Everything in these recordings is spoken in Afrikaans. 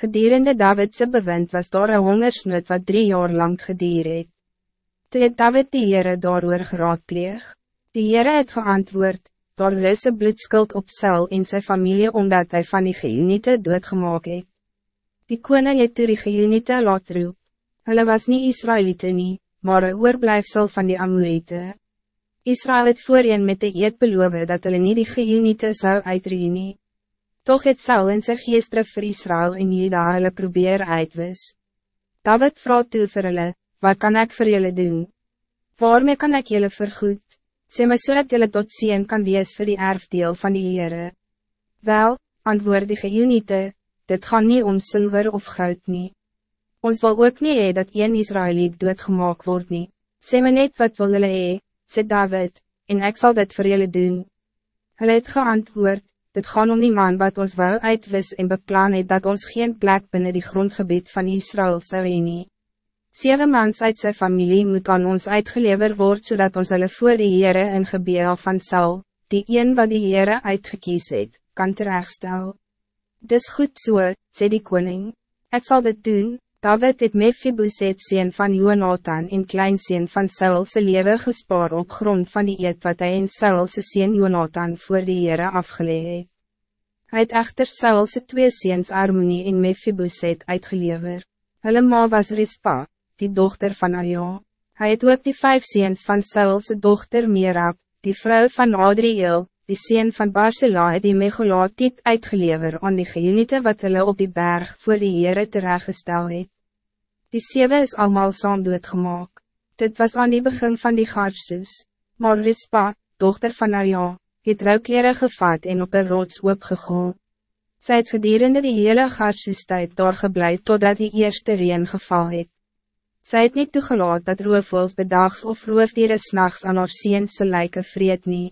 Gedurende Davidse bewind was daar een hongersnood wat drie jaar lang gedier het. Toe het David die Heere daar geraadpleeg. Die Heere het geantwoord, daar is een bloedskuld op Saul in zijn familie omdat hij van die geuniete doodgemaak het. Die koning het toe die geuniete laat roep. Hulle was niet Israëlieten nie, maar een oorblijfsel van die Amorite. Israël het voorheen met de eed beloof dat hulle nie die geuniete zou uitreen nie. Toch het Saul in sy geestre vir Israël en Juda hulle probeer uitwis. David vraag toe vir hulle, wat kan ik voor jullie doen? Waarmee kan ik jullie vergoed? Sê my so dat jullie tot zien kan wees voor die erfdeel van die Heere. Wel, antwoord die geuniete, dit gaan niet om zilver of goud nie. Ons wil ook niet hee dat een Israëliet doodgemaak word nie. Sê my net wat wil jullie hee, sê David, en ik zal dit voor jullie doen. Hulle het geantwoord, dit gaan om die man wat ons wou uitwis en beplan het dat ons geen plek binnen die grondgebied van Israël sou hee nie. Zeven mans uit zijn familie moet aan ons uitgeleverd worden zodat ons hulle voor die Heere in gebeel van Saul, die een wat die Heere uitgekies het, kan terechtstel. Dis goed so, sê die koning. Ik zal dit doen, David het Mephiboset sien van Jonathan en klein sien van Saul se leven gespaar op grond van die eed wat hij in Saul se sien Jonathan voor die Heere afgeleid het. Hy het echter Saul se twee seens Armonie en Mephiboset uitgeleverd. Hulle ma was Rispa, die dochter van Aja. Hij het ook die vijf ziens van Saulse dochter Mirab, die vrouw van Adriel, die sien van Barsela die Megolaatiet uitgelever aan die geuniete wat hulle op die berg voor die Heere terechtgestel het. Die sewe is allemaal saam doodgemaak. Dit was aan die begin van die Garsus, maar Rispa, dochter van Aja, het rouwkleren gevat en op een rots opgegaan. Sy het gedurende die hele Garsus tijd doorgebleid totdat die eerste reen geval het. Zij het niet toegelaat dat roofvoels bedags of roofdieren s'nachts aan haar seense lijken vreet nie.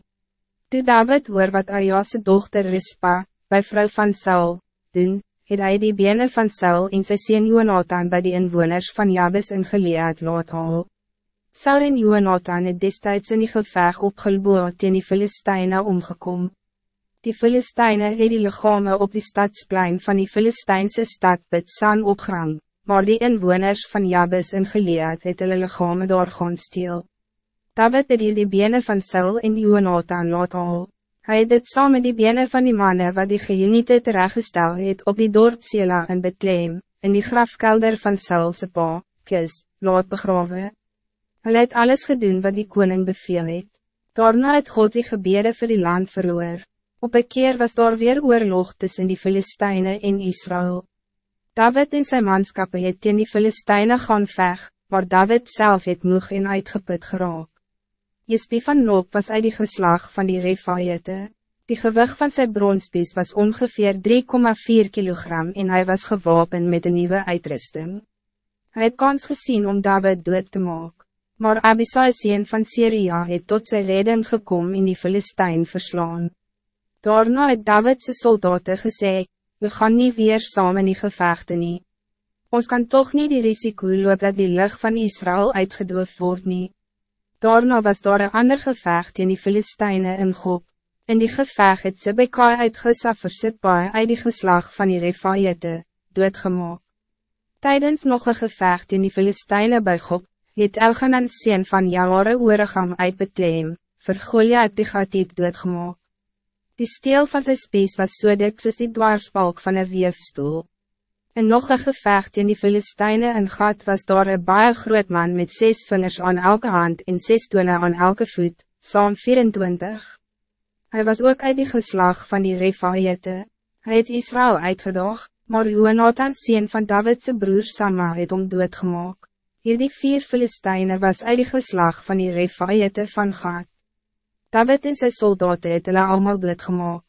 Toe David hoor wat Ariase dochter Rispa, bij vrouw van Saul, doen, het hy die bene van Saul en sy sien Jonathan by die inwoners van Jabes in Gilead laat haal. Saul en Jonathan het destijds in die geveg op Gilboa teen die Filisteine omgekom. Die Filisteine het die lichame op die stadsplein van die Filisteinse stad Bitsan opgerang maar die inwoners van Jabes in Gilead het hulle lichame daar gaan steel. David het die bene van Saul en Jonathan laat haal. Hy het dit saam met die bene van die mannen wat die geuniete terechtgestel het op die dorp Sela in Bethlehem, in die grafkelder van Saulse pa, Kis, laat begrawe. Hy het alles gedoen wat die koning beveel het. Daarna het God die gebede vir die land verloor. Op een keer was daar weer oorlog tussen die Filistijnen en Israël. David en zijn manskappe het teen die Filisteine gaan veg, waar David zelf het moeg en uitgeput geraak. Jespie van Noop was uit die geslag van die Refaete. Die gewicht van zijn bronspies was ongeveer 3,4 kilogram en hij was gewapen met een nieuwe uitrusting. Hij het kans gezien om David dood te maken. Maar Abisai sien van Syria het tot zijn reden gekomen in die Filistijn verslaan. Daarna het Davidse soldaten gezegd, we gaan niet weer samen in die gevechte nie. Ons kan toch niet die risico loop dat die lucht van Israël uitgedoof word nie. Daarna was daar een ander gevecht in die Filisteine in Gop. In die gevecht het Sibekai uitgesaf vir Sipai uit die geslag van die Refaete, doodgemaak. Tijdens nog een gevecht in die Filisteine bij Gop, het Elganan sien van Jaware Oregam uit Betleem, vir Goliath die Gatiet doodgemaak. Die steel van zijn spies was so dik soos die dwarsbalk van een weefstoel. En nog een gevecht in die Filisteine in gat was daar een baie groot man met zes vingers aan elke hand en zes toene aan elke voet, saam 24. Hij was ook uit die geslag van die Refaete. Hij het Israël uitgedaag, maar Jonathan sien van Davidse broer Sama het om doodgemaak. Hier die vier Filisteine was uit die geslag van die Refaete van gat. David en sy soldaten het hulle allemaal doodgemaak.